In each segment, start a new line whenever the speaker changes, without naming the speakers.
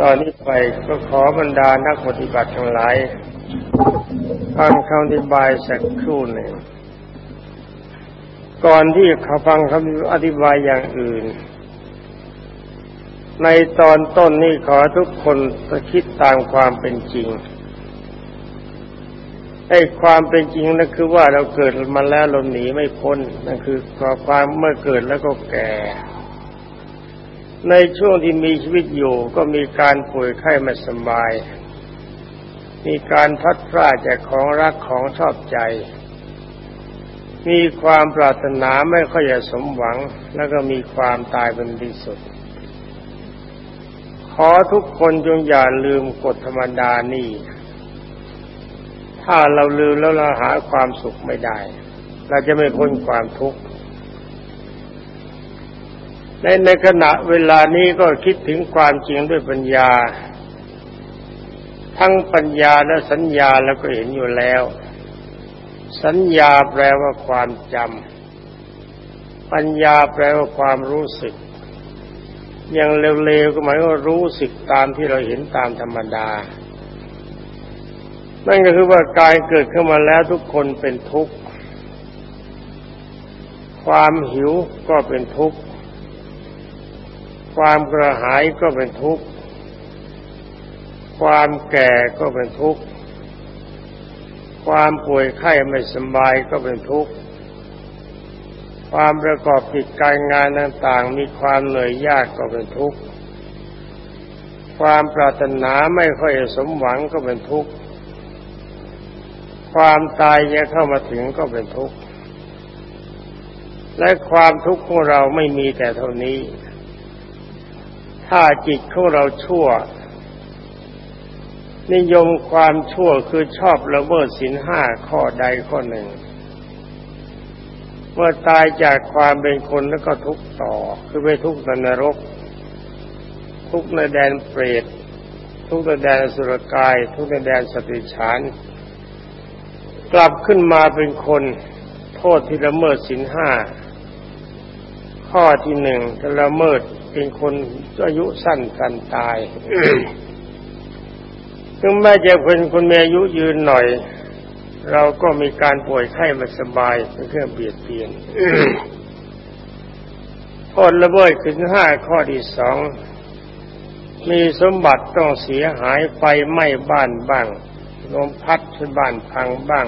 ตอนนี้ไปก็ขอบรรดานักปฏิบัติทั้งหลายฟังคำอธิบายสักครู่หนึ่งก่อนที่เขาฟังคำอธิบายอย่างอื่น ในตอนต้นนี้ขอทุกคนคิดตามความเป็นจริงไอ้ความเป็นจริงนั่นคือว่าเราเกิดมาแล้วเราหนีไม่พ้นนั่นคือความเมื่อเกิดแล้วก็แก่ ในช่วงที่มีชีวิตอยู่ก็มีการป่วยไข้ไม่สบาย มีการพัดพลาดจากของรักของชอบใจ มีความปรารถนาไม่ค่อยจะสมหวัง แล้วก็มีความตายเป็นที่สุด ขอทุกคนจงอย่าลืมกฎธรรมดานี่ ถ้าเราลืมแล้วเราหาความสุขไม่ได้ เราจะไม่พ้นความทุกข์ ในในขณะเวลานี้ก็คิดถึงความจริงด้วยปัญญา ทั้งปัญญาและสัญญาแล้วก็เห็นอยู่แล้ว สัญญาแปลว่าความจำปัญญาแปลว่าความรู้สึก อย่างเร็วๆก็หมายว่ารู้สึกตามที่เราเห็นตามธรรมดา นั่นก็คือว่ากายเกิดขึ้นมาแล้วทุกคนเป็นทุกข์ ความหิวก็เป็นทุกข์ ความกระหายก็เป็นทุกข์ ความแก่ก็เป็นทุกข์ ความป่วยไข้ไม่สบายก็เป็นทุกข์ ความประกอบกิจการงานต่างๆ มีความเหนื่อยยากก็เป็นทุกข์ ความปรารถนาไม่ค่อยสมหวังก็เป็นทุกข์ ความตายจะเข้ามาถึงก็เป็นทุกข์ และความทุกข์ของเราไม่มีแต่เท่านี้ ถ้าจิตของเราชั่ว นิยมความชั่วคือชอบละเมิดศีลห้าข้อใดข้อหนึ่ง เมื่อตายจากความเป็นคนแล้วก็ทุกต่อ คือไปทุกข์ในนรก ทุกข์ในแดนเปรต ทุกข์ในแดนสุรกาย ทุกข์ในแดนสติฉาน กลับขึ้นมาเป็นคนโทษที่ละเมิดสินห้าข้อที่หนึ่งละเมิด เป็นคนอายุสั้นกันตายถึงแม้จะเป็นคนมีอายุยืนหน่อย เราก็มีการป่วยไข้ม่สบายเป็นเครื่องเบียดเบียนโทษละเมิดขึ้นห้าข้อที่สอง มีสมบัติต้องเสียหายไฟไหม้บ้านบ้างลมพัดชนบ้านพังบ้าง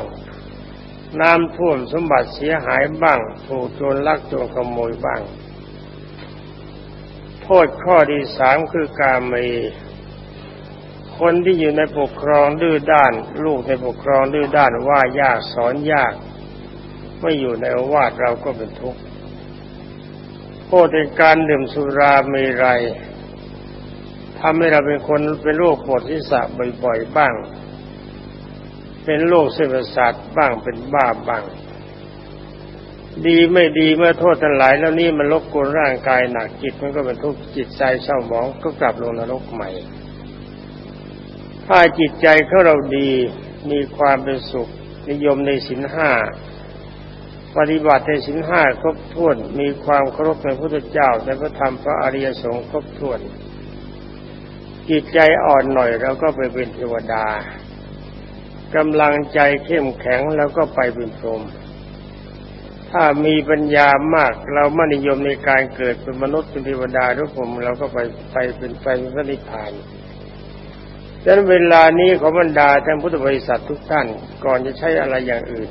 น้ำท่วมสมบัติเสียหายบ้าง ถูกโจรลักโจรขโมยบ้าง โทษข้อที่สามคือกาเมคนที่อยู่ในปกครองดื้อด้าน ลูกในปกครองดื้อด้านว่ายากสอนยาก ไม่อยู่ในอาวาสเราก็เป็นทุกข์โทษในการดื่มสุรามรัยทำให้เราเป็นคนเป็นโรคปวดศีรษะบ่อยๆบ้าง เป็นโรคเส้นประสาทบ้างเป็นบ้าบ้าง ดีไม่ดีเมื่อโทษทั้งหลายแล้วนี่มันลบกวนร่างกายหนักจิตมันก็เป็นทุกข์จิตใจเศร้าหมองก็กลับลงนรกใหม่ ถ้าจิตใจเขาเราดีมีความเป็นสุข นิยมในสินห้าปฏิบัติในสินห้าครบถ้วนมีความเคารพในพระพุทธเจ้าในพระธรรมพระอริยสงฆ์ครบถ้วน จิตใจอ่อนหน่อยเราก็ไปเป็นเทวดากำลังใจเข้มแข็งแล้วก็ไปเป็นพรหม ถ้ามีปัญญามาก เราไม่นิยมในการเกิดเป็นมนุษย์เป็นเทวดาหรือผมเราก็ไปไปเป็นไปเป็นพระนิพพานดังนั้นเวลานี้ขอบรรดาท่านพุทธบริษัททุกท่านก่อนจะใช้อะไรอย่างอื่น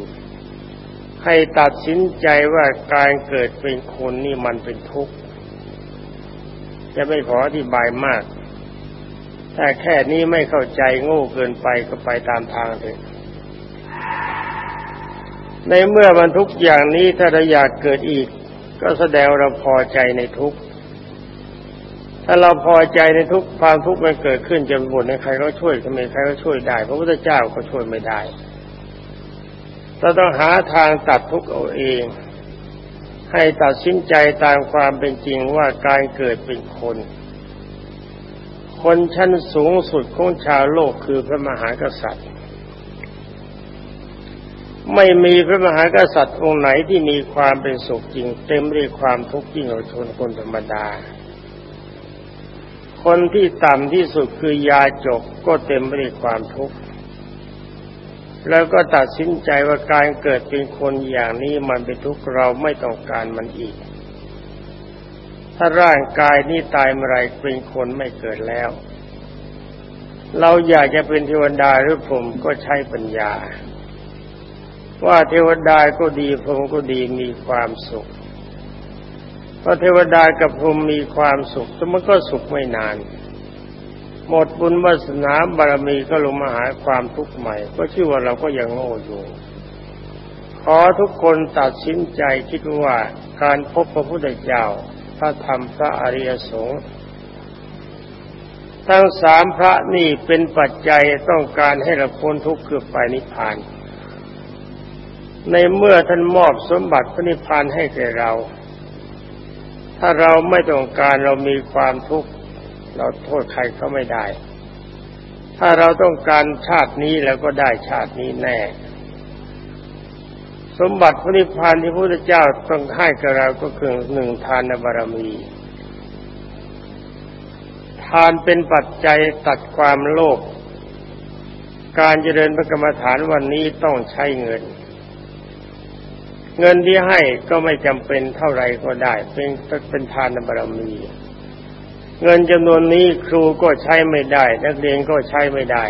ให้ตัดสินใจว่าการเกิดเป็นคนนี่มันเป็นทุกข์จะไม่ขออธิบายมากถ้าแค่นี้ไม่เข้าใจโง่เกินไปก็ไปตามทางเถอะ ในเมื่อมันทุกอย่างนี้ถ้าเราอยากเกิดอีก ก็แสดงเราพอใจในทุกถ้าเราพอใจในทุกความทุกข์มันเกิดขึ้นจนบ่นให้ใครก็ช่วยทำไมใครก็ช่วยได้พระพุทธเจ้าก็ช่วยไม่ได้เราต้องหาทางตัดทุกข์เอาเอง ให้ตัดสินใจตามความเป็นจริงว่าการเกิดเป็นคน คนชั้นสูงสุดของชาวโลกคือพระมหากษัตริย์ ไม่มีพระมหากษัตริย์องค์ไหนที่มีความเป็นสุขจริง เต็มด้วยความทุกข์ยิ่งกว่าชนคนธรรมดา คนที่ต่ำที่สุดคือยาจกก็เต็มไปด้วยความทุกข์แล้วก็ตัดสินใจว่าการเกิดเป็นคนอย่างนี้มันเป็นทุกข์เราไม่ต้องการมันอีก ถ้าร่างกายนี้ตายเมื่อไรเป็นคนไม่เกิดแล้ว เราอยากจะเป็นเทวดาหรือผมก็ใช้ปัญญา ว่าเทวดาก็ดีผมก็ดีมีความสุขเพราะเทวดากับผมมีความสุขแต่มันก็สุขไม่นาน หมดบุญวาสนาบารมีก็ลงมาหาความทุกข์ใหม่ ก็ชื่อว่าเราก็ยังโง่อยู่ขอทุกคนตัดสินใจคิดว่าการพบพระพุทธเจ้าพระธรรมพระอริยสงฆ์ทั้งสามพระนี่เป็นปัจจัยต้องการให้เราพ้นทุกข์คือไปนิพพาน ในเมื่อท่านมอบสมบัติพระนิพพานให้แก่เรา ถ้าเราไม่ต้องการเรามีความทุกข์เราโทษใครเขาไม่ได้ ถ้าเราต้องการชาตินี้แล้วก็ได้ชาตินี้แน่ สมบัติพระนิพพานที่พระพุทธเจ้าต้องให้กับเราก็คือหนึ่งทานบารมี ทานเป็นปัจจัยตัดความโลภ การเจริญพระกรรมฐานวันนี้ต้องใช้เงิน เงินที่ให้ก็ไม่จำเป็นเท่าไรก็ได้ เป็นเป็นทานบารมี เงินจำนวนนี้ครูก็ใช้ไม่ได้ นักเรียนก็ใช้ไม่ได้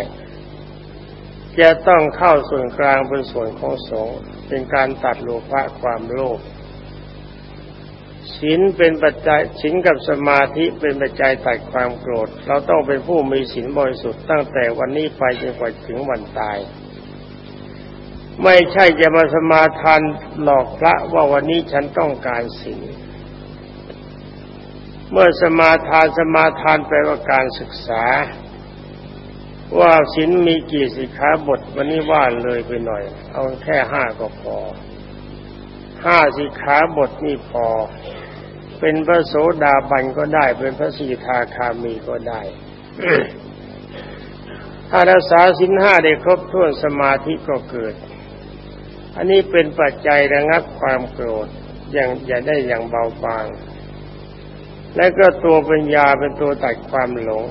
จะต้องเข้าส่วนกลางเป็นส่วนของสงฆ์เป็นการตัดโลภะความโลภศีลเป็นปัจจัยศีลกับสมาธิเป็นปัจจัยตัดความโกรธ เราต้องเป็นผู้มีศีลบริสุทธิ์ตั้งแต่วันนี้ไปจนกว่าถึงวันตาย ไม่ใช่จะมาสมาทานหลอกพระว่าวันนี้ฉันต้องการศีลเมื่อสมาทานสมาทานแปลว่าการศึกษา ว่าศีลมีกี่สิกขาบทวันนี้ว่าเลยไปหน่อย เอาแค่ห้าก็พอห้าสิกขาบทนี่พอ เป็นพระโสดาบันก็ได้ เป็นพระสีทาคามีก็ได้ถ้ารักษาสินห้าได้ครบถ้วนสมาธิก็เกิด อันนี้เป็นปัจจัยระงับความโกรธอย่างอย่าได้อย่างเบาบาง และก็ตัวปัญญาเป็นตัวตัดความหลง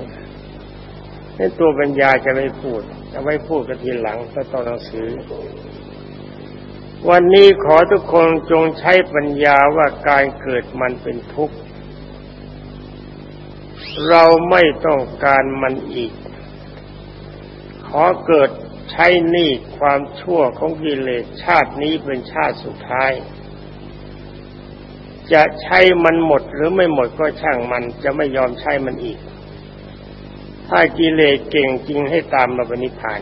นี่ตัวปัญญาจะไม่พูดจะไม่พูดกันทีหลังถ้าตอนหนังสือ วันนี้ขอทุกคนจงใช้ปัญญาว่าการเกิดมันเป็นทุกข์ เราไม่ต้องการมันอีก ขอเกิด ใช้นี่ความชั่วของกิเลสชาตินี้เป็นชาติสุดท้าย จะใช้มันหมดหรือไม่หมดก็ช่างมันจะไม่ยอมใช้มันอีก ถ้ากิเลสเก่งจริงให้ตามมาบนิพาน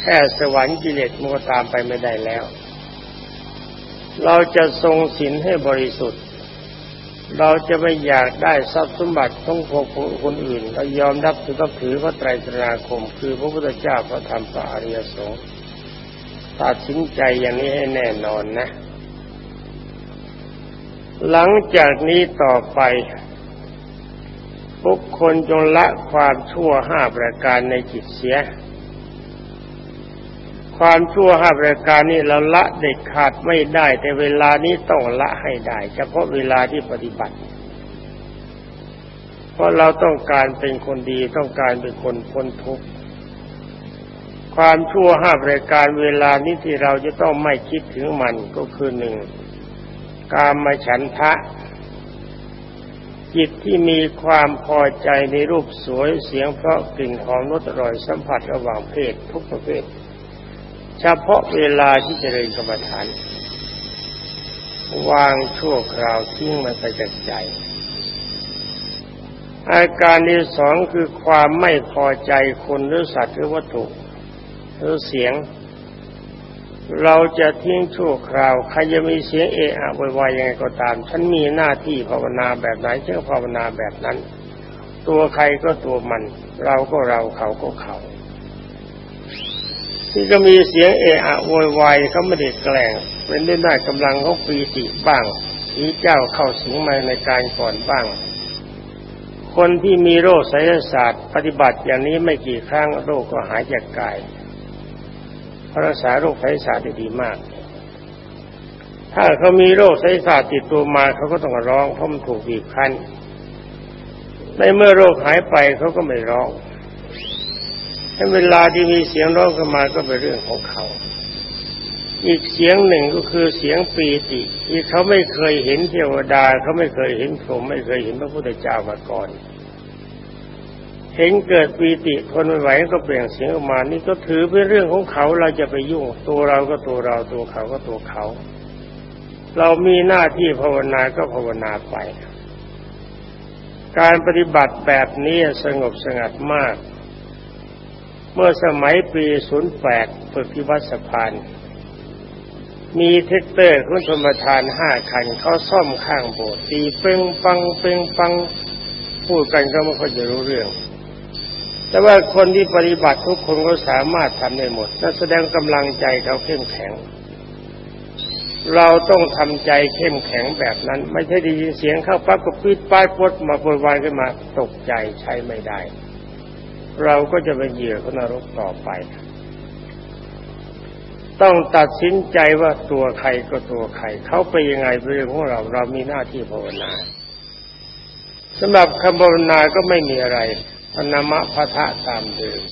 แค่สวรรค์กิเลสมันก็ตามไปไม่ได้แล้ว เราจะทรงศีลให้บริสุทธิ์ เราจะไม่อยากได้ทรัพย์สมบัติของคนอื่นเรายอมรับถือก็ถือพระไตรตราคม คือพระพุทธเจ้าพระธรรมพระอริยสงฆ์ตัดสินใจอย่างนี้ให้แน่นอนนะ หลังจากนี้ต่อไปบุคคลจงละความชั่วห้าประการในจิตเสีย ความชั่วห้าประการนี้เราละเด็ดขาดไม่ได้ แต่เวลานี้ต้องละให้ได้ เฉพาะเวลาที่ปฏิบัติ เพราะเราต้องการเป็นคนดีต้องการเป็นคนพ้นทุกข์ความชั่วห้าประการเวลานี้ที่เราจะต้องไม่คิดถึงมันก็คือหนึ่งการมาฉันทะ จิตที่มีความพอใจในรูปสวยเสียงเพราะกลิ่นหอมรสอร่อยสัมผัสระหว่างเพศทุกประเภท เฉพาะเวลาที่เจริญกรรมฐาน วางชั่วคราวทิ้งมันไปจากใจ อาการที่สองคือความไม่พอใจคนหรือสัตว์หรือวัตถุหรือเสียง เราจะทิ้งชั่วคราว ใครจะมีเสียงเอะอะวายยังไงก็ตาม ฉันมีหน้าที่ภาวนาแบบไหนฉันภาวนาแบบนั้น ตัวใครก็ตัวมัน เราก็เราเขาก็เขา ที่ก็มีเสียงเอะอะโวยวายเขาไม่ได้แกล้งเป็นได้ได้กำลังเขาปีติบ้างผีเจ้าเข้าสิงมาในการก่อนบ้าง คนที่มีโรคไสยศาสตร์ ปฏิบัติอย่างนี้ไม่กี่ครั้งโรคก็หายจากกายพรักษาโรคไสศาสตร์ได้ดีมาก ถ้าเขามีโรคไสศาสตร์ติดตัวมาเขาก็ต้องร้องเพราะมันถูกบีบคั้นในเมื่อโรคหายไปเขาก็ไม่ร้อง ถ้าเวลาที่มีเสียงร้องขึ้นมาก็เป็นเรื่องของเขา อีกเสียงหนึ่งก็คือเสียงปีติที่เขาไม่เคยเห็นเทวดาเขาไม่เคยเห็นพรหมไม่เคยเห็นพระพุทธเจ้ามาก่อน เห็นเกิดปีติคนไม่ไหวก็เปล่งเสียงออกมา นี่ก็ถือเป็นเรื่องของเขาเราจะไปยุ่ง ตัวเราก็ตัวเราตัวเขาก็ตัวเขา เรามีหน้าที่ภาวนาก็ภาวนาไป การปฏิบัติแบบนี้สงบสงัดมาก เมื่อสมัยปี 08 ฝึกที่วัดสะพาน มีแทรกเตอร์คุณธรรมทานห้าคัน เขาซ่อมข้างโบสถ์ตีเป้งปังเป้งปังพูดกันก็ไม่ค่อยจะรู้เรื่อง แต่ว่าคนที่ปฏิบัติทุกคนก็สามารถทำได้หมดนั่นแสดงกำลังใจเขาเข้มแข็ง เราต้องทำใจเข้มแข็งแบบนั้น ไม่ใช่ได้ยินเสียงเข้าปั๊บก็ปิดป้ายปดมาโวยวายขึ้นมาตกใจใช้ไม่ได้ เราก็จะเป็นเหยื่อของนรกต่อไป ต้องตัดสินใจว่าตัวใครก็ตัวใคร เขาไปยังไงเป็นเรื่องของเรา เรามีหน้าที่ภาวนาสำหรับคำภาวนาก็ไม่มีอะไรพนามะพะทะตามเดิม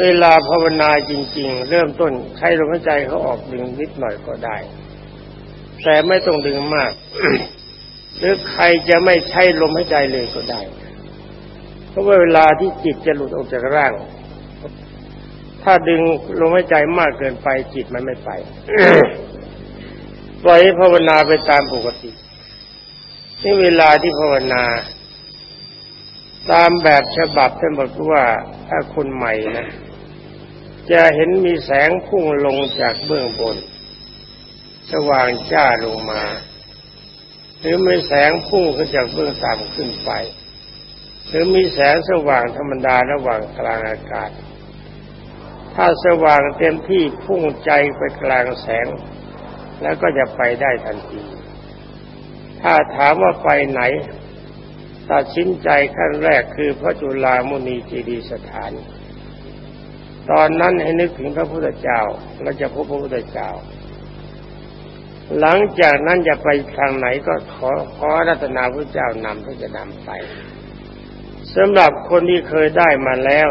เวลาภาวนาจริง ๆ เริ่มต้นใช้ลมหายใจเขาออกดึงนิดหน่อยก็ได้ แต่ไม่ต้องดึงมาก หรือใครจะไม่ใช้ลมหายใจเลยก็ได้ เพราะว่าเวลาที่จิตจะหลุดออกจากร่าง ถ้าดึงลมหายใจมากเกินไปจิตมันไม่ไปปล่อยภาวนาไปตามปกตินี่เวลาที่ภาวนา ตามแบบฉบับท่านบอกว่าถ้าคนใหม่นะจะเห็นมีแสงพุ่งลงจากเบื้องบน สว่างจ้าลงมา หรือมีแสงพุ่งขึ้นจากเบื้องต่ำขึ้นไป หรือมีแสงสว่างธรรมดาระหว่างกลางอากาศ ถ้าสว่างเต็มที่พุ่งใจไปกลางแสง แล้วก็จะไปได้ทันที ถ้าถามว่าไปไหนตัดสินใจขั้นแรกคือพระจุลามุนีจีดีสถาน ตอนนั้นให้นึกถึงพระพุทธเจ้าแล้วจะพบพระพุทธเจ้า หลังจากนั้นจะไปทางไหนก็ขอขอรัตนาพระเจ้านำที่จะนำไป สำหรับคนที่เคยได้มาแล้ว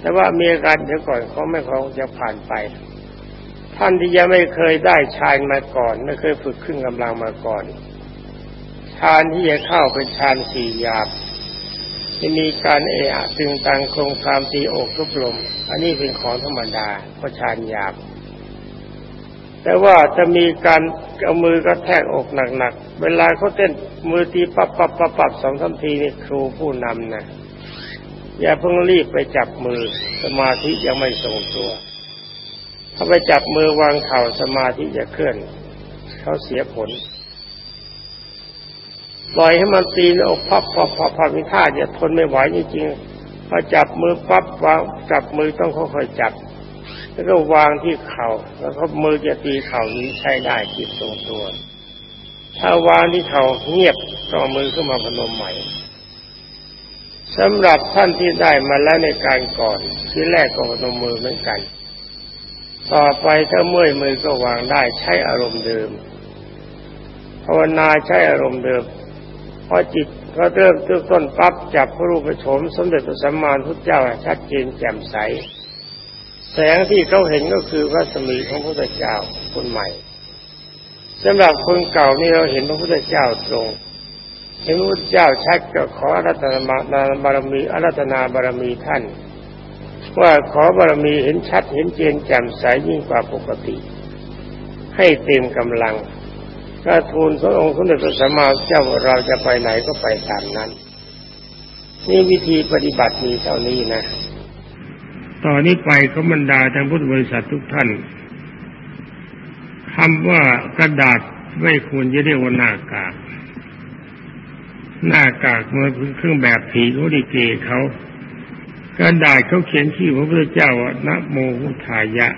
แต่ว่ามีอาการเดี๋ยวก่อนเขาไม่เขาจะผ่านไป ท่านที่ยังไม่เคยได้ฌานมาก่อน ไม่เคยฝึกขึ้นกำลังมาก่อนฌานที่จะเข้าเป็นฌานสี่หยาบจะมีการเอะตึงตังโครงความตีอกทุบลม อันนี้เป็นของธรรมดาเพราะฌานหยาบ แต่ว่าจะมีการเอามือกระแทกอกหนักๆ เวลาเขาเต้นมือตีปับปับปับปับสองสามทีนี่ครูผู้นำนะอย่าเพิ่งรีบไปจับมือสมาธิยังไม่ทรงตัว ถ้าไปจับมือวางเข่าสมาธิจะเคลื่อน เขาเสียผล ปล่อยให้มันตีแล้วพับพับพับพับมีท่าจะทนไม่ไหวจริงๆพอจับมือปั๊บวางจับมือต้องค่อยๆจับ แล้วก็วางที่เขา่าแล้วก็มือจะตีเข่านี้ใช้ได้จิตทรงตัว ถ้าวางที่เข่าเงียบก็มือขึ้นมาพนมใหม่สำหรับท่านที่ได้มาแล้วในการก่อนที่แรกก็พนมมือเหมือนกัน ต่อไปถ้าเมื่อยมือก็วางได้ใช้อารมณ์เดิมภาวนาใช้อารมณ์เดิมพอจิตก็เริ่มต้นปั๊บจับพระรูปโฉมสมเด็จพระสัมมาสัมพุทธเจ้าชัดเจนแจ่มใส แสงที่เขาเห็นก็คือพระสมีของพระพุทธเจ้าคนใหม่สำหรับคนเก่านี่เราเห็นพระพุทธเจ้าตรงเห็นพระพุทธเจ้าชัดก็ขออารัตนาบารมีอารัตนาบารมีท่าน ว่าขอบารมีเห็นชัดเห็นเจนแจ่มใสยิ่งกว่าปกติ ให้เต็มกำลังถ้าทูลพระองค์สมเด็จพระสัมมาสัมพุทธเจ้าเราจะไปไหนก็ไปตามนั้น นี่วิธีปฏิบัติมีเท่านี้นะ ตอนนี้ไปก็บรรดาทางพุทธบริษัททุกท่านคำว่ากระดาษไม่ควรจะเรียกว่าหน้ากาก หน้ากากมันเป็นเครื่องแบบผีเขาดิเกเขากระดาษเขาเขียนชื่อพระพุทธเจ้าว่านะโมหุทายะ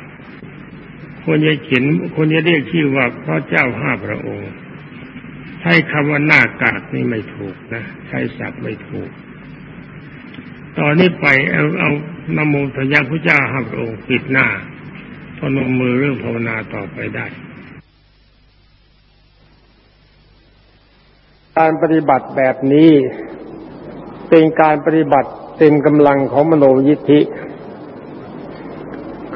ควรจะเขียนควรจะเรียกชื่อว่าพระเจ้าห้าพระองค์ใช้คำว่าหน้ากากนี่ไม่ถูกนะใช้ศัพท์ไม่ถูก ตอนนี้ไปเอาเอานโมทยาพระเจ้าหับองค์ปิดหน้าพนมมือเรื่องภาวนาต่อไปได้ การปฏิบัติแบบนี้เป็นการปฏิบัติเต็มกำลังของมโนยิทธิ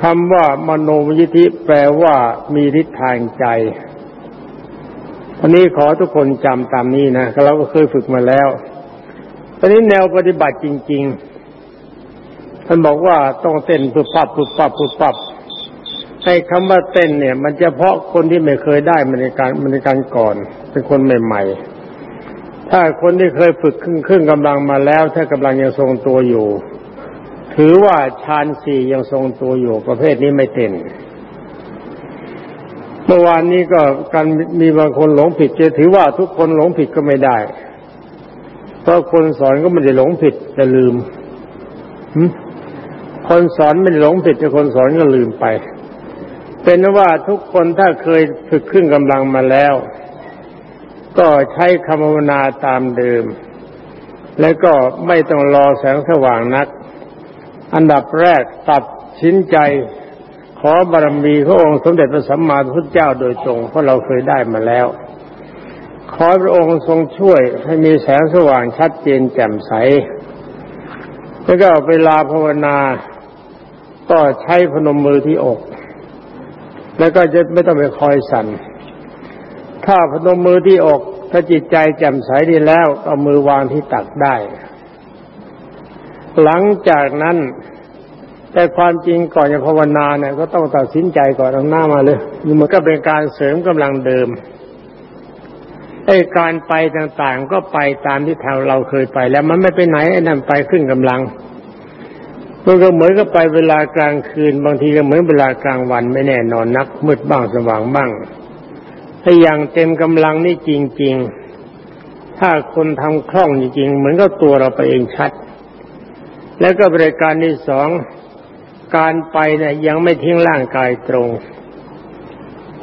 คำว่ามโนยิทธิแปลว่ามีทิศทางใจอันนี้ขอทุกคนจำตามนี้นะเราก็เคยฝึกมาแล้ว อนนี้แนวปฏิบัติจริง ๆ ท่านบอกว่าต้องเต้นปุ๊บปับปุ๊บปับปุ๊บปับให้คำว่าเต้นเนี่ย มันจะเพาะคนที่ไม่เคยได้มันในการมันในการก่อน เป็นคนใหม่ ๆ ถ้าคนที่เคยฝึกครึ่งครึ่งกำลังมาแล้ว ถ้ากำลังยังทรงตัวอยู่ ถือว่าฌานสี่ยังทรงตัวอยู่ ประเภทนี้ไม่เต้นเมื่อวานนี้ก็การมีบางคนหลงผิดจะถือว่าทุกคนหลงผิดก็ไม่ได้ เพราะคนสอนก็ไม่ได้หลงผิดแต่ลืมคนสอนไม่ได้หลงผิดแต่คนสอนก็ลืมไป เป็นว่าทุกคนถ้าเคยฝึกขึ้นกำลังมาแล้ว ก็ใช้คำภาวนาตามเดิม แล้วก็ไม่ต้องรอแสงสว่างนัก อันดับแรกตัดสินใจขอบารมีพระองค์สมเด็จพระสัมมาสัมพุทธเจ้าโดยตรงเพราะเราเคยได้มาแล้ว ขอพระองค์ทรงช่วยให้มีแสงสว่างชัดเจนแจ่มใส แล้วก็เวลาภาวนา ก็ใช้พนมมือที่อก แล้วก็จะไม่ต้องไปคอยสั่น ถ้าพนมมือที่อก ถ้าจิตใจแจ่มใสดีแล้วเอามือวางที่ตักได้ หลังจากนั้น แต่ความจริงก่อนจะภาวนาเนี่ยก็ต้องตัดสินใจก่อนเอาหน้ามาเลย มันก็เป็นการเสริมกำลังเดิม ไอ้การไปต่างๆ ก็ไปตามที่ทางเราเคยไป แล้วมันไม่ไปไหนไอ้นั่นไปขึ้นกำลังมันก็เหมือนกับไปเวลากลางคืน บางทีก็เหมือนเวลากลางวันไม่แน่นอนนัก มืดบ้างสว่างบ้างถ้าอย่างเต็มกำลังนี่จริง ๆ ถ้าคนทำคล่องจริงๆเหมือนกับตัวเราไปเองชัด แล้วก็บริการที่สองการไปเนี่ยยังไม่ทิ้งร่างกายตรง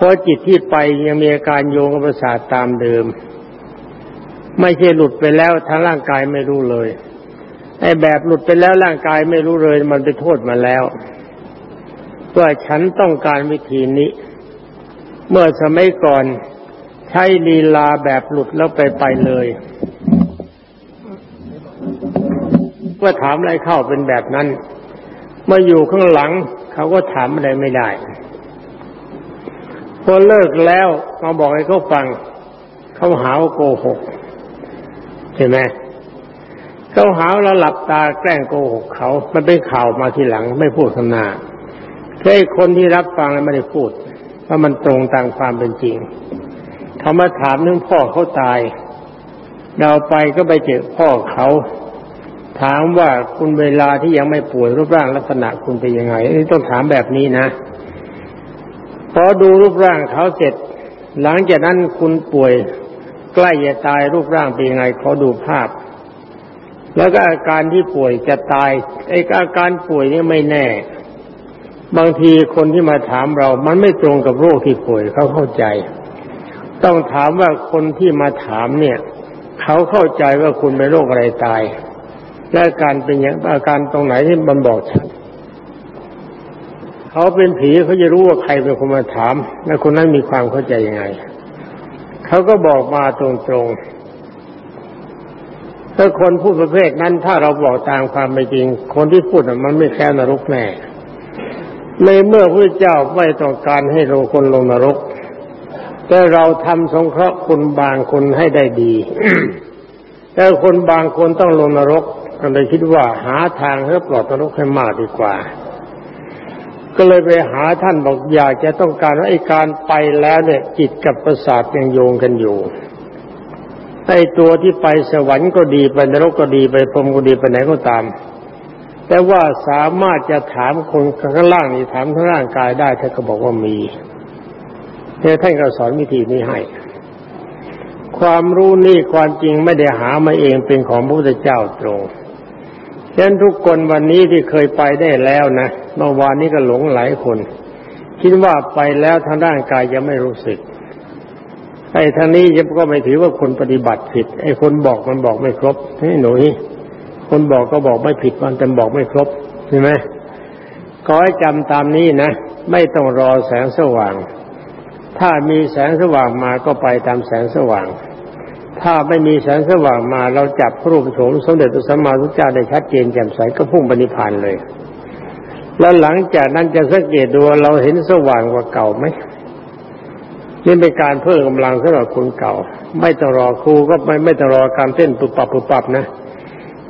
ราะจิตที่ไปยังมีอาการโยงกับประสาทตามเดิม ไม่ใช่หลุดไปแล้วทางร่างกายไม่รู้เลยไอ้แบบหลุดไปแล้วร่างกายไม่รู้เลย มันไปโทษมาแล้วว่าฉันต้องการวิธีนี้ เมื่อสมัยก่อนใช้ลีลาแบบหลุดแล้วไปไปเลยเมื่อถามอะไรเข้าเป็นแบบนั้น เมาอยู่ข้างหลัง เขาก็ถามอะไรไม่ได้ พอเลิกแล้วมาบอกให้เขาฟัง เขาหาวโกหกใช่ไหมเขาหาเราหลับตาแกล้งโกหกเขา มันเป็นข่าวมาทีหลังไม่พูดข้างหน้าแค่คนที่รับฟังแล้วไม่ได้พูดเพราะมันตรงตามความเป็นจริงเขามาถามเรื่องพ่อเขาตาย เราไปก็ไปเจอพ่อเขา ถามว่าคุณเวลาที่ยังไม่ป่วยรูปร่างลักษณะคุณเป็นยังไงนี่ต้องถามแบบนี้นะ พอดูรูปร่างเขาเสร็จ หลังจากนั้นคุณป่วยใกล้จะตายรูปร่างเป็นยังไงขอดูภาพ แล้วก็อาการที่ป่วยจะตายไอ้อาการป่วยนี่ไม่แน่ บางทีคนที่มาถามเรา มันไม่ตรงกับโรคที่ป่วยเขาเข้าใจ ต้องถามว่าคนที่มาถามเนี่ย เขาเข้าใจว่าคุณเป็นโรคอะไรตายและอาการเป็นอย่างอาการตรงไหนที่มันบอกชัด เขาเป็นผีเขาจะรู้ว่าใครเป็นคนมาถาม และคนนั้นมีความเข้าใจยังไง เขาก็บอกมาตรงๆถ้าคนพูดประเภทนั้น ถ้าเราบอกตามความเป็นจริง คนที่พูดมันไม่แค่นรกแน่ในเมื่อพระเจ้าไม่ต้องการให้เราคนลงนรก แต่เราทำสงเคราะห์คนบางคนให้ได้ดี แต่คนบางคนต้องลงนรกก็เลยคิดว่าหาทางให้ปลอดนรกให้มากดีกว่า ก็เลยไปหาท่านบอกอยากจะต้องการว่าไอ้การไปแล้วเนี่ยจิตกับประสาทยังโยงกันอยู่ไอ้ตัวที่ไปสวรรค์ก็ดีไปนรกก็ดีไปพรมก็ดีไปไหนก็ตาม แต่ว่าสามารถจะถามคนข้างล่างนี่ถามข้างร่างกายได้ท่านก็บอกว่ามีแต่ท่านก็สอนวิธีนี้ให้ ความรู้นี่ความจริงไม่ได้หามาเองเป็นของพระพุทธเจ้าตรงฉะนั้นทุกคนวันนี้ที่เคยไปได้แล้วนะ เมื่อวานนี้ก็หลงหลายคน คิดว่าไปแล้วทางร่างกายจะไม่รู้สึกไอ้ทางนี้ยังก็ไม่ถือว่าคนปฏิบัติผิด ไอ้คนบอกมันบอกไม่ครบให้หนูคนบอกก็บอกไม่ผิดมันแต่บอกไม่ครบใช่ไหมขอให้จำตามนี้นะ ไม่ต้องรอแสงสว่าง ถ้ามีแสงสว่างมาก็ไปตามแสงสว่าง ถ้าไม่มีแสงสว่างมาเราจับพระรูปโฉมสมเด็จพระสัมมาสัมพุทธเจ้าได้ชัดเจนแจ่มใสก็พุ่งปณิพานเลย แล้วหลังจากนั้นจะสังเกตดูเราเห็นสว่างกว่าเก่าไหมนี่เป็นการเพิ่มกำลังสำหรับคนเก่า ไม่ต้องรอครูก็ไม่ไม่ต้องรอการเต้นปุบปับปุบปับนะ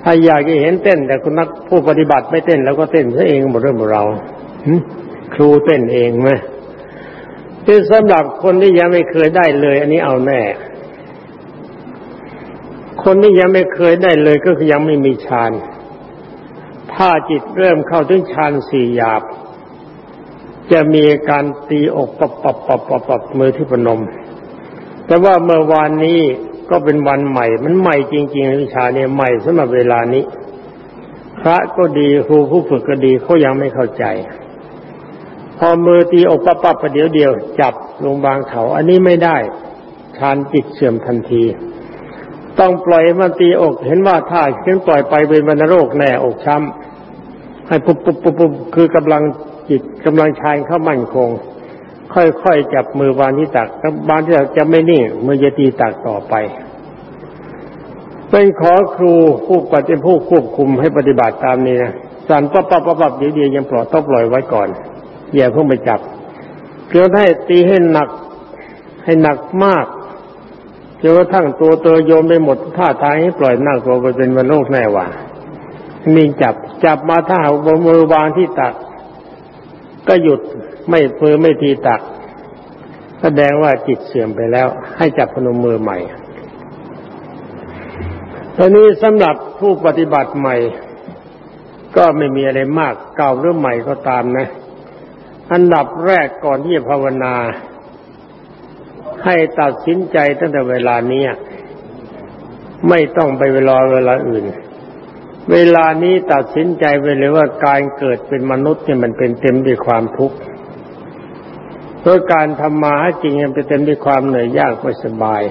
ถ้าอยากจะเห็นเต้น แต่คุณนักผู้ปฏิบัติไม่เต้นแล้วก็เต้นซะเองหมดเรื่องของเราครูเต้นเองไหมคือสำหรับคนที่ยังไม่เคยได้เลย อันนี้เอาแน่ คนที่ยังไม่เคยได้เลยก็คือยังไม่มีฌาน ถ้าจิตเริ่มเข้าถึงฌานสี่หยาบ จะมีการตีอกปับปับปับปับปับมือที่พนม แต่ว่าเมื่อวานนี้ก็เป็นวันใหม่ มันใหม่จริงๆวิชาเนี่ยใหม่สำหรับเวลานี้ พระก็ดีครูผู้ฝึกก็ดีเขายังไม่เข้าใจ พอมือตีอกปับปับประเดี๋ยวเดียว จับลงบางเขา อันนี้ไม่ได้ฌานจิตเสื่อมทันทีต้องปล่อยมันตีอกเห็นว่าถ้าเข็นปล่อยไปเป็นวันโรคแน่อกช้ำ ให้ปุ๊บปุ๊บปุ๊บปุ๊บคือกำลังจิตกำลังชายเข้ามั่นคง ค่อยๆจับมือวานที่ตักบานที่ตักจะไม่นิ่งมือจะตีตักต่อไปเป็นขอครูผู้ปฏิผู้ควบคุมให้ปฏิบัติตามนี้นะสั่นปั๊บปั๊บปั๊บเดี๋ยวเดียวยังปล่อยต้องปล่อยไว้ก่อนอย่าเพิ่งไปจับเกี่ยวให้ตีให้หนักให้หนักมากจนกระทั่งตัวเตยโยมไปหมดท่าทางให้ปล่อยนั่งตัวไปเป็นวันโลกแน่ว่า มีจับ จับมาถ้าบนมือวางที่ตัก ก็หยุดไม่เพือไม่ทีตัก แสดงว่าจิตเสื่อมไปแล้ว ให้จับพนมมือใหม่ตอนนี้สำหรับผู้ปฏิบัติใหม่ ก็ไม่มีอะไรมากเก่าหรือใหม่ก็ตามนะ อันดับแรกก่อนที่จะภาวนา ให้ตัดสินใจตั้งแต่เวลานี้ไม่ต้องไปเวลาเวลาอื่น เวลานี้ตัดสินใจไปเลยว่าการเกิดเป็นมนุษย์เนี่ยมันเป็นเต็มด้วยความทุกข์เพราะการทำมาให้จริงมันเป็นเต็มด้วยความเหนื่อยยากไม่สบาย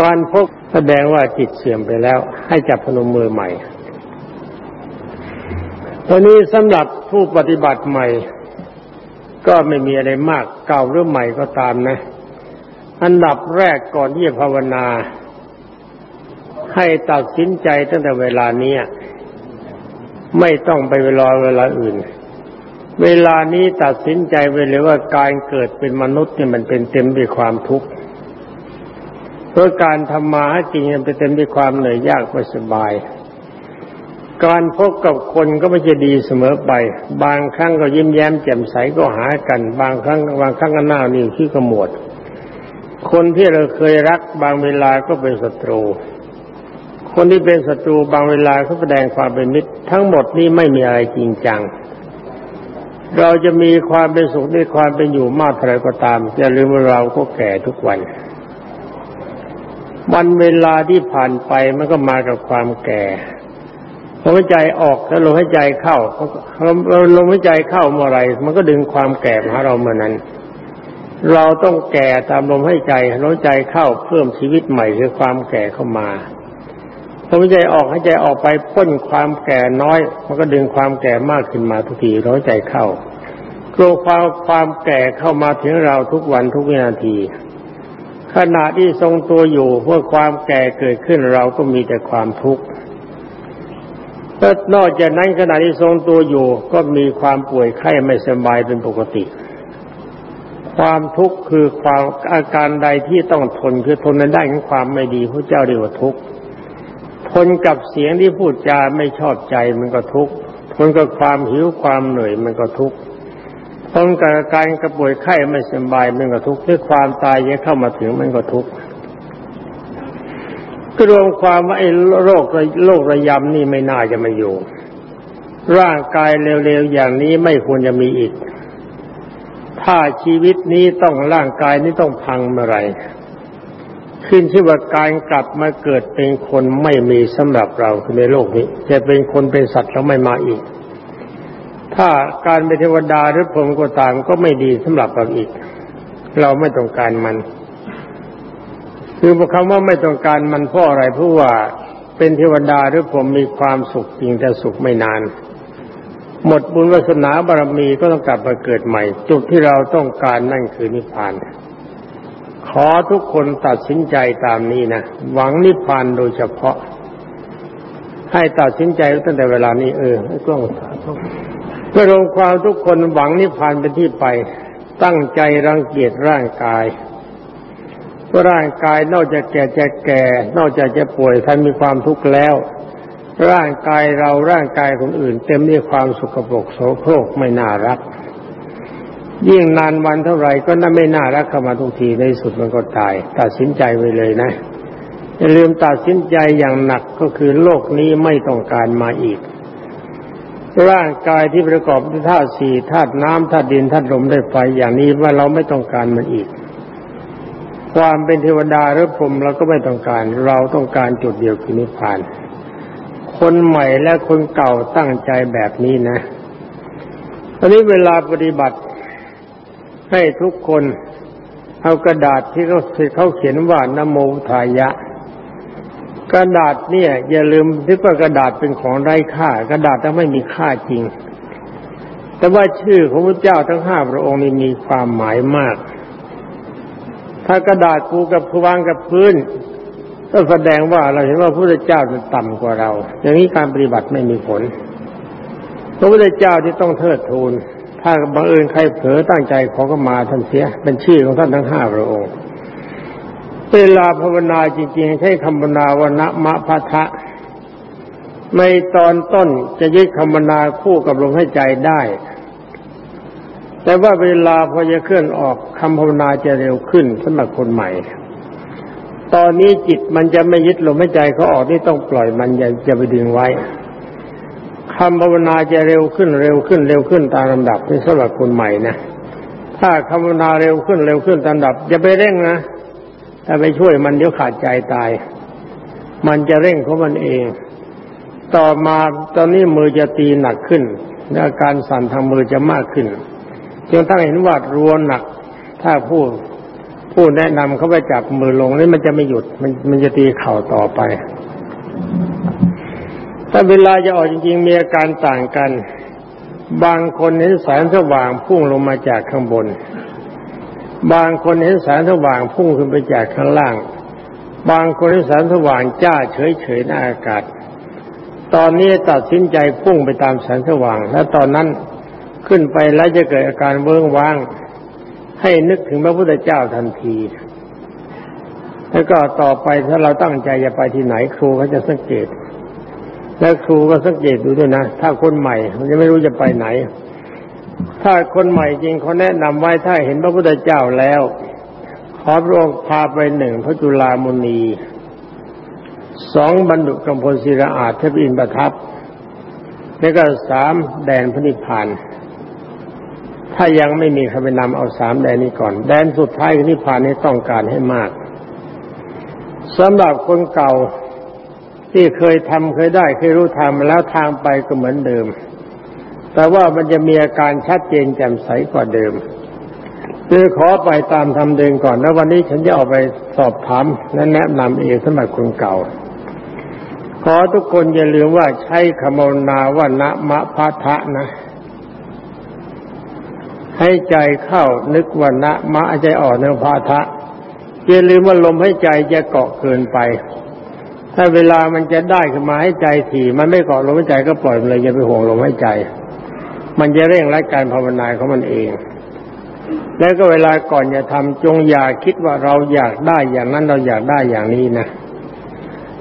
การพบแสดงว่าจิตเสื่อมไปแล้ว ให้จับพนมมือใหม่ ตอนนี้สำหรับผู้ปฏิบัติใหม่ ก็ไม่มีอะไรมากเก่าหรือใหม่ก็ตามนะ อันดับแรกก่อนที่จะภาวนา ให้ตัดสินใจตั้งแต่เวลานี้ไม่ต้องไปเวลาเวลาอื่น เวลานี้ตัดสินใจไปเลยว่าการเกิดเป็นมนุษย์เนี่ยมันเป็นเต็มด้วยความทุกข์เพราะการทำมาให้จริงมันเป็นเต็มด้วยความเหนื่อยยากไม่สบาย การพบกับคนก็ไม่จะดีเสมอไป บางครั้งก็ยิ้มแย้มแจ่มใสก็หากัน บางครั้งบางครั้งก็หน้านิ่งขี้ขมวดคนที่เราเคยรักบางเวลาก็เป็นศัตรู คนที่เป็นศัตรูบางเวลาเขาแสดงความเป็นมิตร ทั้งหมดนี้ไม่มีอะไรจริงจัง เราจะมีความเป็นสุขในความเป็นอยู่มากเท่าไรก็ตามอย่าลืมว่าเราก็แก่ทุกวันวันเวลาที่ผ่านไปมันก็มากับความแก่ลมหายใจออกแล้วลมหายใจเข้าเราลมหายใจเข้าเมื่อไรมันก็ดึงความแก่มาหาเราเมื่อนั้น เราต้องแก่ตามลมหายใจลมหายใจเข้าเพิ่มชีวิตใหม่คือความแก่เข้ามา ลมหายใจออกหายใจออกไปพ้นความแก่น้อย มันก็ดึงความแก่มากขึ้นมาทุกทีลมหายใจเข้ากลัวความความแก่เข้ามาถึงเราทุกวันทุกวินาที ขณะที่ทรงตัวอยู่เพื่อความแก่เกิดขึ้นเราก็มีแต่ความทุกข์นอกจากนั้นขณะที่ทรงตัวอยู่ก็มีความป่วยไข้ไม่สบายเป็นปกติ ความทุกข์คือความอาการใดที่ต้องทนคือทนในด้านของความไม่ดีพระเจ้าเรียกว่าทุกข์ ทนกับเสียงที่พูดจาไม่ชอบใจมันก็ทุกข์ทนกับความหิวความเหนื่อยมันก็ทุกข์ทนกับการกระป่วยไข้ไม่สบายมันก็ทุกข์ด้วยความตายยังเข้ามาถึงมันก็ทุกข์ก็รวมความว่าไอ้โรคโรคระยำนี่ไม่น่าจะมาอยู่ ร่างกายเร็วๆอย่างนี้ไม่ควรจะมีอีก ถ้าชีวิตนี้ต้องร่างกายนี้ต้องพังเมื่อไหร่ ขึ้นชื่อว่าการกลับมาเกิดเป็นคนไม่มีสำหรับเราในโลกนี้ จะเป็นคนเป็นสัตว์แล้วไม่มาอีก ถ้าการเป็นเทวดาหรือพรมก็ตามก็ไม่ดีสำหรับเราอีก เราไม่ต้องการมัน คือคำว่าไม่ต้องการมันเพราะอะไรเพราะว่าเป็นเทวดาหรือผมมีความสุขจริงแต่สุขไม่นาน หมดบุญวาสนาบารมีก็ต้องกลับมาเกิดใหม่ จุดที่เราต้องการนั่นคือนิพพาน ขอทุกคนตัดสินใจตามนี้นะ หวังนิพพานโดยเฉพาะ ให้ตัดสินใจตั้งแต่เวลานี้เออไม่ต้องเพื่อรวมความทุกคนหวังนิพพานเป็นที่ไป ตั้งใจรังเกียจร่างกายเพราะร่างกายนอกจากแก่จะแก่ นอกจากจะป่วยท่านมีความทุกข์แล้ว ร่างกายเราร่างกายคนอื่น เต็มด้วยความสุขปรกโสโครกไม่น่ารัก ยิ่งนานวันเท่าไหร่ก็น่าไม่น่ารักเข้ามาทุกทีในสุดมันก็ตาย ตัดสินใจไวเลยนะอย่าลืมตัดสินใจอย่างหนักก็คือโลกนี้ไม่ต้องการมาอีก ร่างกายที่ประกอบด้วยธาตุสี่ธาตุน้ำธาตุดินธาตุลมได้ไฟอย่างนี้ว่าเราไม่ต้องการมันอีก ความเป็นเทวดาหรือพรหมเราก็ไม่ต้องการ เราต้องการจุดเดียวคือนิพพาน คนใหม่และคนเก่าตั้งใจแบบนี้นะตอนนี้เวลาปฏิบัติ ให้ทุกคนเอากระดาษที่เขาเขาเขียนว่านโมทายะ กระดาษเนี่ย อย่าลืมที่ว่ากระดาษเป็นของไร้ค่า กระดาษต้องไม่มีค่าจริง แต่ว่าชื่อของพระเจ้าทั้งห้าพระองค์นี้มีความหมายมาก ถ้ากระดาษปูกับวางกับพื้น ก็แสดงว่าเราเห็นว่าพระเจ้าจะต่ำกว่าเรา อย่างนี้การปฏิบัติไม่มีผลพระพุทธเจ้าที่ต้องเทิดทูน ถ้าบังเอิญใครเผลอตั้งใจขอก็มาท่านเสียเป็นชื่อของท่านทั้งห้าพระองค์ เวลาภาวนาจริงๆ ใช้คำภาวนาวนะมะพะทะในตอนต้นจะยึดคำภาวนาคู่กับลมหายใจได้ แต่ว่าเวลาพอจะเคลื่อนออกคำภาวนาจะเร็วขึ้นสำหรับคนใหม่ ตอนนี้จิตมันจะไม่ยึดลมหายใจเขาออกนี่ต้องปล่อยมันอย่าจะไปดึงไว้ คำภาวนาจะเร็วขึ้นเร็วขึ้นเร็วขึ้นตามลำดับนี่สำหรับคนใหม่นะถ้าคำภาวนาเร็วขึ้นเร็วขึ้นตามลำดับอย่าไปเร่งนะถ้าไปช่วยมันเดี๋ยวขาดใจตาย มันจะเร่งของมันเอง ต่อมาตอนนี้มือจะตีหนักขึ้นและอาการสั่นทางมือจะมากขึ้นจนตั้งเห็นว่ารัวหนัก ถ้าผู้ผู้แนะนำเขาไปจับมือลงนี่มันจะไม่หยุดมันมันจะตีเข่าต่อไป ถ้าเวลาจะออกจริงๆมีอาการต่างกัน บางคนเห็นแสงสว่างพุ่งลงมาจากข้างบน บางคนเห็นแสงสว่างพุ่งขึ้นไปจากข้างล่าง บางคนเห็นแสงสว่างจ้าเฉยๆในอากาศ ตอนนี้ตัดสินใจพุ่งไปตามแสงสว่าง และตอนนั้นขึ้นไปแล้วจะเกิดอาการเบื้งว่าง ให้นึกถึงพระพุทธเจ้าทันทีแล้วก็ต่อไปถ้าเราตั้งใจจะไปที่ไหนครูเขาจะสังเกต และครูก็สังเกตดูด้วยนะ ถ้าคนใหม่มันจะไม่รู้จะไปไหน ถ้าคนใหม่จริงเขาแนะนำไว้ถ้าเห็นพระพุทธเจ้าแล้ว ขอพระองค์พาไปหนึ่งพระจุลามุนีสองบรรดุกำพลศิระอาจเทพอินประทับ แล้วก็สามแดนพระนิพพานถ้ายังไม่มีใครไปนำเอาสามแดนนี้ก่อน แดนสุดท้ายนิพพานนี้ต้องการให้มากสำหรับคนเก่า ที่เคยทำเคยได้เคยรู้ทำแล้วทางไปก็เหมือนเดิม แต่ว่ามันจะมีอาการชัดเจนแจ่มใสกว่าเดิมคือขอไปตามทำเดินก่อน แล้ววันนี้ฉันจะออกไปสอบถามและแนะนำเองสมัยคนเก่า ขอทุกคนอย่าลืมว่าใช้คำนาว่านะมะพะทะนะ ให้ใจเข้านึกว่านะมะใจออกเนื้อพาทะอย่าลืมว่าลมให้ใจจะเกาะเกินไป ถ้าเวลามันจะได้ขึ้นมาให้ใจถี่มันไม่เกาะลมหายใจก็ปล่อยมันเลยอย่าไปห่วงลมหายใจ มันจะเร่งรัดการภาวนาของมันเอง แล้วก็เวลาก่อนจะทำจงอย่าคิดว่าเราอยากได้อย่างนั้นเราอยากได้อย่างนี้นะ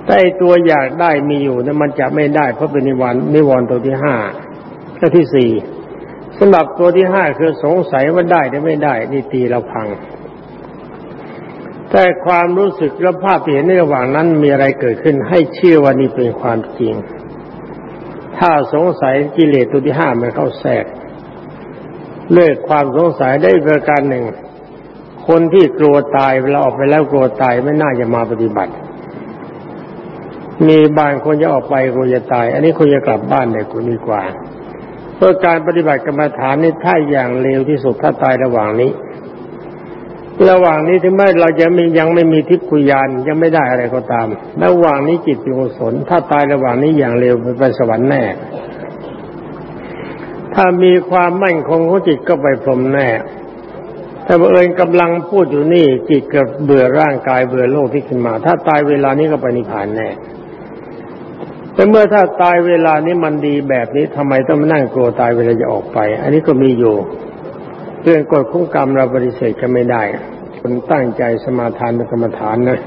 แต่ตัวอยากได้มีอยู่เนะมันจะไม่ได้เพราะเป็นนิวรณ์นิวรณ์ตัวที่ห้าข้อที่สี่สำหรับตัวที่ห้าคือสงสัยว่าได้หรือไม่ได้ นี่ตีเราพัง แต่ความรู้สึกและภาพที่เห็นในระหว่างนั้นมีอะไรเกิดขึ้น ให้เชื่อว่านี่เป็นความจริง ถ้าสงสัยกิเลสตัวที่ห้ามันเข้าแทรกเลิกความสงสัยได้ประการหนึ่ง คนที่กลัวตายเวลาออกไปแล้วกลัวตายไม่น่าจะมาปฏิบัติ มีบางคนจะออกไปกลัวจะตาย อันนี้คนจะกลับบ้านเนี่ยกูดีกว่า เพื่อการปฏิบัติกรรมฐานนี่ถ้าอย่างเร็วที่สุดถ้าตายระหว่างนี้ ระหว่างนี้ถึงแม้เราจะมียังไม่มีทิพยานยังไม่ได้อะไรก็ตาม ระหว่างนี้จิตเป็นกุศลถ้าตายระหว่างนี้อย่างเร็วไปสวรรค์แน่ ถ้ามีความมั่นคงของจิตก็ไปพรมแน่ถ้าบังเอิญกำลังพูดอยู่นี่จิตเกิเบื่อร่างกายเบื่อโลกที่ขึ้นมา ถ้าตายเวลานี้ก็ไปนิพพานแน่แต่เมื่อถ้าตายเวลานี้มันดีแบบนี้ทำไมต้องมานั่งกลัวตายเวลาจะออกไป อันนี้ก็มีอยู่ เรื่องกฎของกรรมเราปฏิเสธกันไม่ได้ คนตั้งใจสมาทานนกรรมฐานนะ